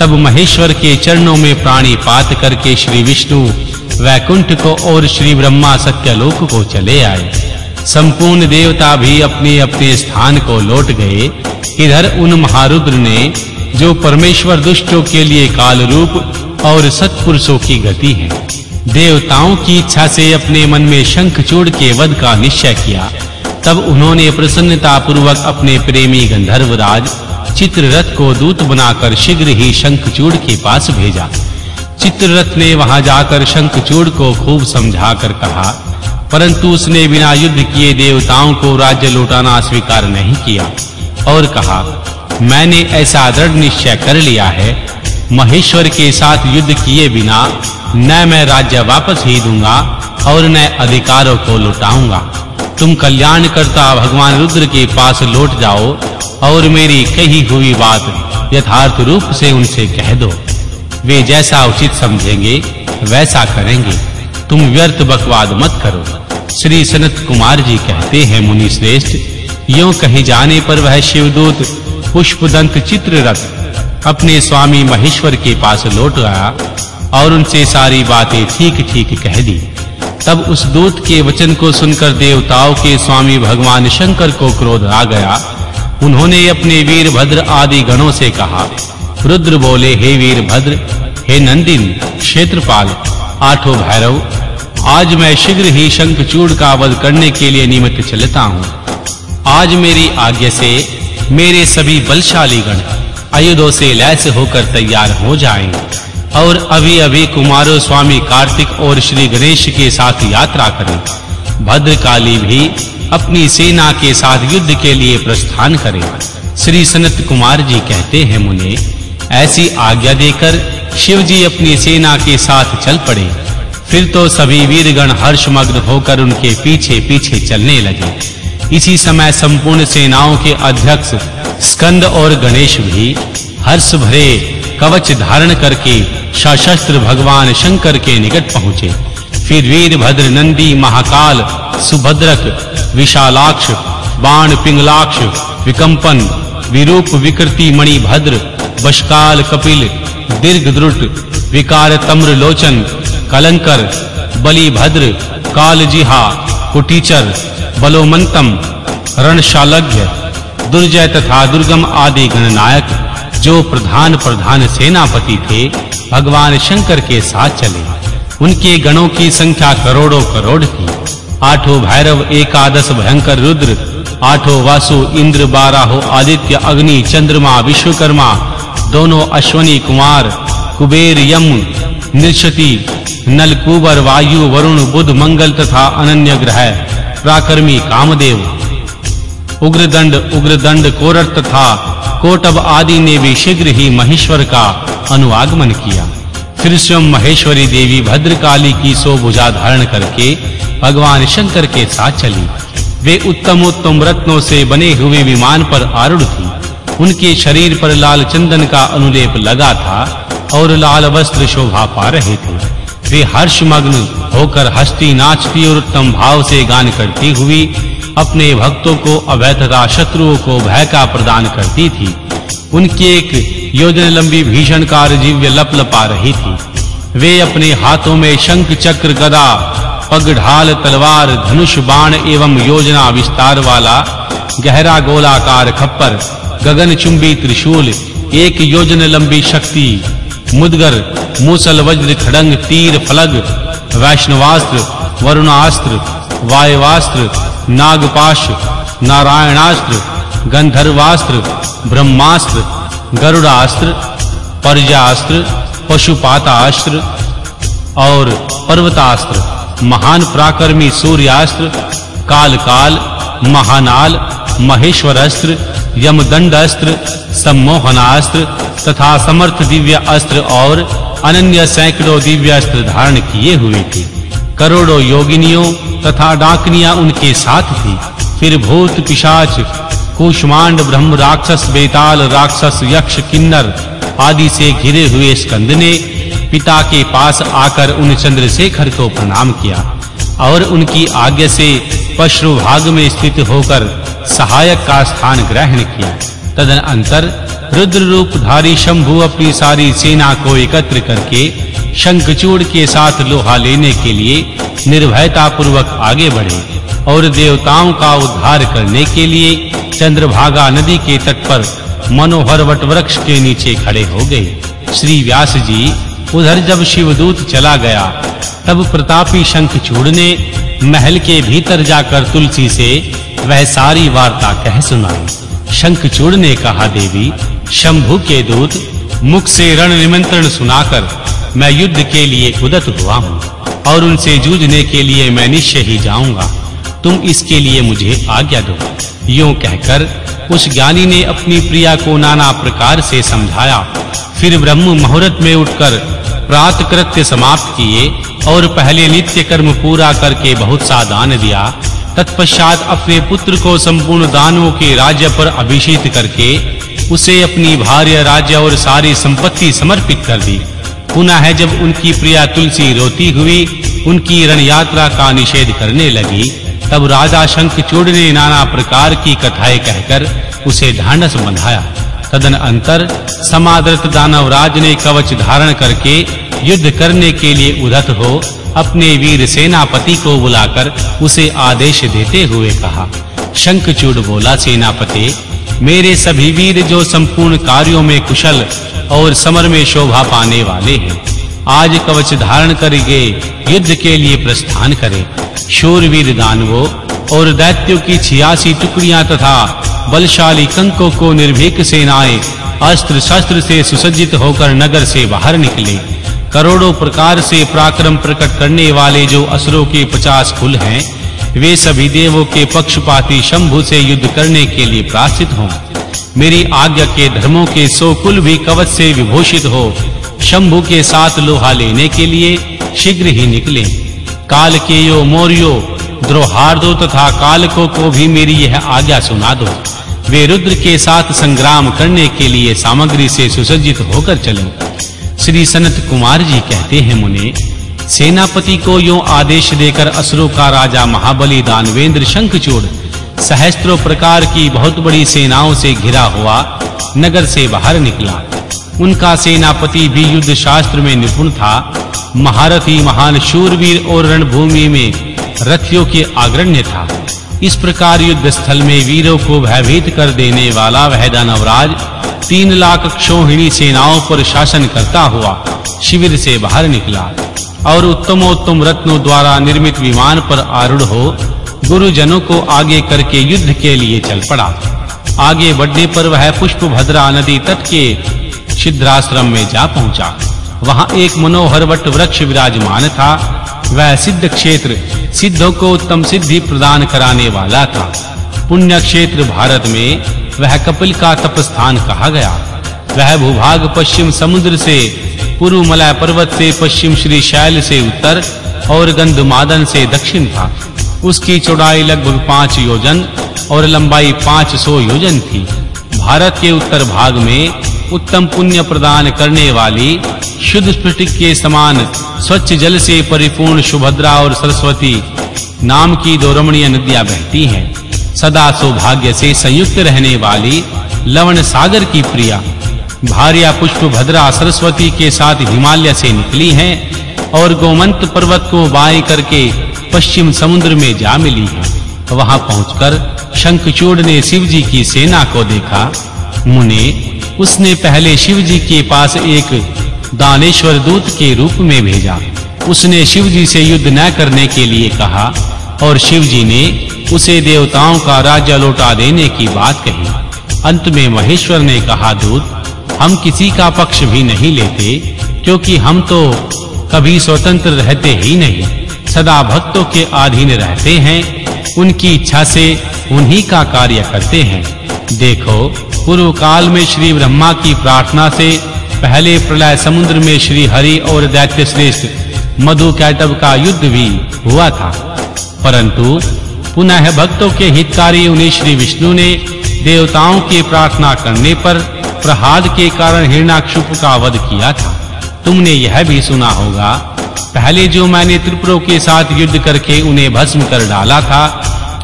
तब महेश्वर के चरणों में प्राणी पात करके श्री विष्णु वैकुंठ को और श्री ब्रह्मा सत्यलोक को चले आए। संपूर्ण देवता भी अपने-अपने स्थान को लौट गए। इधर उन महारुद्र ने, जो परमेश्वर दुष्टों के लिए काल रूप और सत्पुरुषों की गति है, देवताओं की इच्छा से अपने मन में शंखचूड़ के वध का निश्चय किया। तब उन्होंने प्रसन्नता पूर्वक अपने प्रेमी गंधर्वराज चित्ररथ को दूत बनाकर शीघ्र ही शंखचूड़ के पास भेजा। चित्ररथ ने वहाँ जाकर शंखचूड़ को खूब समझाकर कहा, परंतु उसने बिना युद्ध किए देवताओं को राज्य लौटाना स्वीकार नहीं किया और कहा, मैंने ऐसा दृढ़ निश्चय कर लिया है, महेश्वर के साथ युद्ध किए बिना न मैं राज्य वापस ही दूँगा और न अधिकारों को लौटाऊँगा। तुम कल्याण करता भगवान रुद्र के पास लौट जाओ और मेरी कही हुई बात यथार्थ रूप से उनसे कह दो। वे जैसा उचित समझेंगे, वैसा करेंगे। तुम व्यर्थ बकवाद मत करो। श्री सनत कुमार जी कहते हैं, मुनि श्रेष्ठ, यूँ कहे जाने पर वह शिवदूत, पुष्पदंत चित्ररथ, अपने स्वामी महेश्वर के पास लौट आया और उनसे सारी बातें ठीक-ठीक कह दी। तब उस दूत के वचन को सुनकर देवताओं के स्वामी भगवान शंकर को क्रोध आ गया। उन्होंने अपने वीरभद्र आदि गणों से कहा, रुद्र बोले, हे वीरभद्र, हे नंदिन, क्षेत्रपाल, आठों भैरव, आज मैं शीघ्र ही शंखचूड़ का वध करने के लिए निमित्त चलता हूँ। आज मेरी आज्ञा से मेरे सभी बलशाली गण आयुधों से लैस होकर तैयार हो जाएँ। और अभी-अभी कुमारो स्वामी कार्तिक और श्री गणेश के साथ यात्रा करें। भद्रकाली भी अपनी सेना के साथ युद्ध के लिए प्रस्थान करें। श्री सनत कुमार जी कहते हैं, मुने, ऐसी आज्ञा देकर शिव जी अपनी सेना के साथ चल पड़े। फिर तो सभी वीरगण हर्षमग्न होकर उनके पीछे-पीछे चलने लगे। इसी समय संपूर्ण सेनाओं के अध्यक्ष स्कंद और गणेश भी हर्ष भरे कवच धारण करके सशस्त्र भगवान शंकर के निकट पहुँचे। फिर वीरभद्र नंदी, महाकाल, सुभद्रक, विशालाक्ष, बाण पिंगलाक्ष, विकंपन, विरूप विकृति मणि भद्र बशकाल कपिल दीर्घद्रुट विकार तम्र लोचन कलंकर बलि भद्र कालजिहा, कुटीचर, बलोमंतम, रणशालज्ञ, दुर्जय तथा दुर्गम आदि गणनायक जो प्रधान प्रधान सेनापति थे, भगवान शंकर के साथ चले। उनके गणों की संख्या करोड़ों करोड़ थी। आठों भैरव, एकादश भयंकर रुद्र, आठों वासु, इंद्र, बारहों आदित्य, अग्नि, चंद्रमा, विश्वकर्मा, दोनों अश्वनी कुमार, कुबेर, यम निश्चति नलकुबर, वायु, वरुण, बुध, मंगल तथा अनन्य ग्रह, प्राकर्मी, कामदेव। उग्रदंड उग्रदंड कोरट तथा कोटब आदि ने भी शीघ्र ही महेश्वर का अनुआगमन किया। फिर स्वयं महेश्वरी देवी भद्रकाली की सो भुजा धारण करके भगवान शंकर के साथ चली। वे उत्तम उत्तम रत्नों से बने हुए विमान पर आरूढ़ थी। उनके शरीर पर लाल चंदन का अनुलेप लगा था और लाल वस्त्र शोभा पा रहे थे। वे हर्षमग्न होकर हस्ती नाचती और उत्तम भाव से गान करती हुई, अपने भक्तों को अभय तथा शत्रुओं को भय का प्रदान करती थी। उनकी एक योजन लंबी भीषण कार लपलपा रही थी। वे अपने हाथों में शंख चक्र गदा, पगढाल, तलवार, धनुष बाण एवं योजना विस्तार वाला गहरा गोलाकार खप्पर, गगनचुंबी त्रिशूल, एक योजन लंबी शक्ति मुदगर, मूसल वज्र, खड़ंग, तीर, फलग, वैष्णवास्त्र, वरुणास्त्र, वायवास्त्र, नागपाश, नारायणास्त्र, गंधर्वास्त्र, ब्रह्मास्त्र, गरुड़ास्त्र पर्यास्त्र पशुपातास्त्र और पर्वतास्त्र, महान प्राकर्मी सूर्यास्त्र काल काल महानाल, महेश्वरास्त्र यमदंड अस्त्र सम्मोहनास्त्र तथा समर्थ दिव्य अस्त्र और अनन्य सैकड़ों दिव्य अस्त्र धारण किए हुए थे। करोड़ों योगिनियों तथा डाकनियाँ उनके साथ थी। फिर भूत पिशाच, कुष्मांड, ब्रह्म राक्षस, बेताल राक्षस, यक्ष, किन्नर आदि से घिरे हुए स्कंद ने पिता के पास आकर उन चंद्रशेखर को प्रणाम किया और उनकी आज्ञा से पशु भाग में स्थित होकर सहायक का स्थान ग्रहण किया। तदनंतर रुद्र रूप धारी शंभु अपनी सारी सेना को एकत्र करके शंखचूड़ के साथ लोहा लेने के लिए निर्भयता पूर्वक आगे बढ़े और देवताओं का उद्धार करने के लिए चंद्रभागा नदी के तट पर मनोहर वट वृक्ष के नीचे खड़े हो गए। श्री व्यास जी, उधर जब शिवदूत चला गया, तब प्रतापी शंखचूड़ ने महल के भीतर जाकर तुलसी से वह सारी वार्ता कह सुनाई। शंखचूड़ ने कहा, देवी, शंभु के दूत, मुख से रण निमंत्रण सुनाकर मैं युद्ध के लिए उदत हुआ हूँ और उनसे जूझने के लिए मैं निश्चय ही जाऊँगा। तुम इसके लिए मुझे आज्ञा दो। यूँ कहकर उस ज्ञानी ने अपनी प्रिया को नाना प्रकार से समझाया। फिर ब्रह्म मुहूर्त में उठकर प्रात कृत्य समाप्त किए और पहले नित्य कर्म पूरा करके बहुत सा दान दिया। तत्पश्चात अपने पुत्र को संपूर्ण दानों के राज्य पर अभिषेक करके उसे अपनी भार्य राज्य और सारी संपत्ति समर्पित कर दी। पुनः है जब उनकी प्रिया तुलसी रोती हुई, उनकी रण यात्रा का निषेध करने लगी, तब राजा शंखचूड़ ने नाना प्रकार की कथाएँ कहकर उसे ढांढस बंधाया। तदन अंतर समादृत दानवराज ने कवच धारण करके युद्ध करने के लिए उदत हो, अपने वीर सेनापति को बुलाकर उसे आदेश देते हुए कहा, शंखचूड़ बोला, सेनापति, मेरे सभी वीर जो संपूर्ण कार्यों में कुशल और समर में शोभा पाने वाले हैं, आज कवच धारण करके युद्ध के लिए प्रस्थान करें। शूरवीर दानवों और दैत्यों की 86 टुकड़ियाँ तथा बलशाली कंकों को निर्भीक सेनाएँ अस्त्र शस्त्र से सुसज्जित होकर नगर से बाहर निकले। करोड़ों प्रकार से पराक्रम प्रकट करने वाले जो असुरों के 50 कुल हैं, वे सभी देवों के पक्षपाती शंभु से युद्ध करने के लिए प्राश्चित हों। मेरी आज्ञा के धर्मों के सौ कुल भी कवच से विभूषित हो, शंभु के साथ लोहा लेने के लिए शीघ्र ही निकले। काल के यो मोरियो द्रोहार्दो तथा कालको को भी मेरी यह आज्ञा सुना दो। वे रुद्र के साथ संग्राम करने के लिए सामग्री से सुसज्जित होकर चलें। श्री सनत कुमार जी कहते हैं, मुने, सेनापति को यो आदेश देकर असुरों का राजा महाबली दानवेंद्र शंखचूड़ सहस्त्रों प्रकार की बहुत बड़ी सेनाओं से घिरा हुआ नगर से बाहर निकला। उनका सेनापति भी युद्ध शास्त्र में निपुण था। महारथी महान शूरवीर और रणभूमि में रथियों के अग्रण्य था। इस प्रकार युद्ध स्थल में वीरों को भयभीत कर देने वाला वह दानवराज तीन लाख क्षोहिणी सेनाओं पर शासन करता हुआ शिविर से बाहर निकला और उत्तमोत्तम रत्नों द्वारा निर्मित विमान पर आरूढ़ हो गुरुजनों को आगे करके युद्ध के लिए चल पड़ा। आगे बढ़ने पर वह पुष्प भद्रा नदी तट के सिद्धाश्रम में जा पहुँचा। वहाँ एक मनोहर वट वृक्ष विराजमान था। वह सिद्ध क्षेत्र सिद्धों को उत्तम सिद्धि प्रदान कराने वाला था। पुण्य क्षेत्र भारत में वह कपिल का तपस्थान कहा गया। वह भूभाग पश्चिम समुद्र से पूर्व मलय पर्वत से, पश्चिम श्री शैल से उत्तर और गंधमादन से दक्षिण था। उसकी चौड़ाई लगभग पाँच योजन और लंबाई 500 योजन थी। भारत के उत्तर भाग में उत्तम पुण्य प्रदान करने वाली शुद्ध स्फटिक के समान स्वच्छ जल से परिपूर्ण सुभद्रा और सरस्वती नाम की दो रमणीय नदियाँ बहती हैं। सदा सौभाग्य से संयुक्त रहने वाली लवण सागर की प्रिया, भार्या पुष्प भद्रा सरस्वती के साथ हिमालय से निकली हैं और गोमंत पर्वत को बाएँ करके पश्चिम समुद्र में जा मिली है। वहाँ पहुंचकर शंखचूड़ ने शिव जी की सेना को देखा। मुने, उसने पहले शिव जी के पास एक दानेश्वर दूत के रूप में भेजा। उसने शिव जी से युद्ध न करने के लिए कहा और शिव जी ने उसे देवताओं का राज्य लौटा देने की बात कही। अंत में महेश्वर ने कहा, दूत, हम किसी का पक्ष भी नहीं लेते, क्योंकि हम तो कभी स्वतंत्र रहते ही नहीं। सदा भक्तों के अधीन रहते हैं, उनकी इच्छा से उन्हीं का कार्य करते हैं। देखो, पूर्व काल में श्री ब्रह्मा की प्रार्थना से पहले प्रलय समुद्र में श्री हरि और दैत्य श्रेष्ठ मधु कैटव का युद्ध भी हुआ था। परंतु पुनः भक्तों के हितकारी उन्हें श्री विष्णु ने देवताओं की प्रार्थना करने पर प्रहाद के कारण हिरणाक्षुप का वध किया था। तुमने यह भी सुना होगा, पहले जो मैंने त्रिपुरों के साथ युद्ध करके उन्हें भस्म कर डाला था,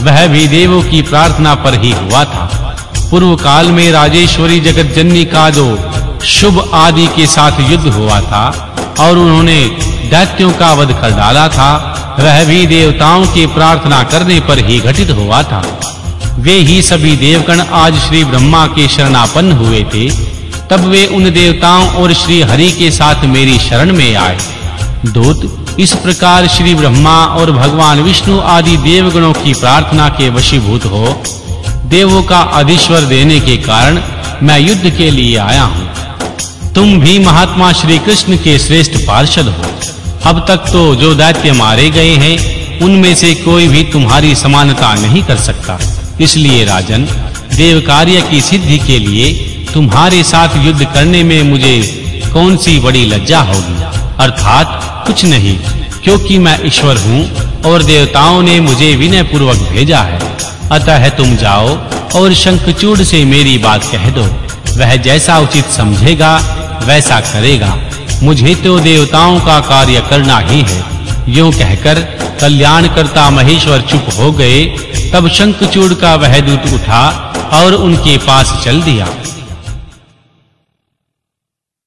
वह भी देवों की प्रार्थना पर ही हुआ था। पूर्व काल में राजेश्वरी जगत जननी का जो शुभ आदि के साथ युद्ध हुआ था, और उन्होंने दैत्यों का वध कर डाला था। वह भी देवताओं की प्रार्थना करने पर ही घटित हुआ था। वे ही सभी देवगण आज श्री ब्रह्मा के शरणापन्न हुए थे। तब वे उन देवताओं और श्री हरि के साथ मेरी शरण में आए। दूत, इस प्रकार श्री ब्रह्मा और भगवान विष्णु आदि देवगणों की प्रार्थना के वशीभूत हो। देवों का अधीश्वर देने के कारण मैं युद्ध के लिए आया हूँ। तुम भी महात्मा श्री कृष्ण के श्रेष्ठ पार्षद हो। अब तक तो जो दैत्य मारे गए हैं, उनमें से कोई भी तुम्हारी समानता नहीं कर सकता। इसलिए राजन देव कार्य की सिद्धि के लिए तुम्हारे साथ युद्ध करने में मुझे कौन सी बड़ी लज्जा होगी? अर्थात कुछ नहीं, क्योंकि मैं ईश्वर हूँ और देवताओं ने मुझे विनय पूर्वक भेजा है। अतः तुम जाओ और शंखचूड़ से मेरी बात कह दो। वह जैसा उचित समझेगा, वैसा करेगा। मुझे तो देवताओं का कार्य करना ही है। यूँ कहकर कल्याणकर्ता महेश्वर चुप हो गए। तब शंखचूड़ का वह दूत उठा और उनके पास चल दिया।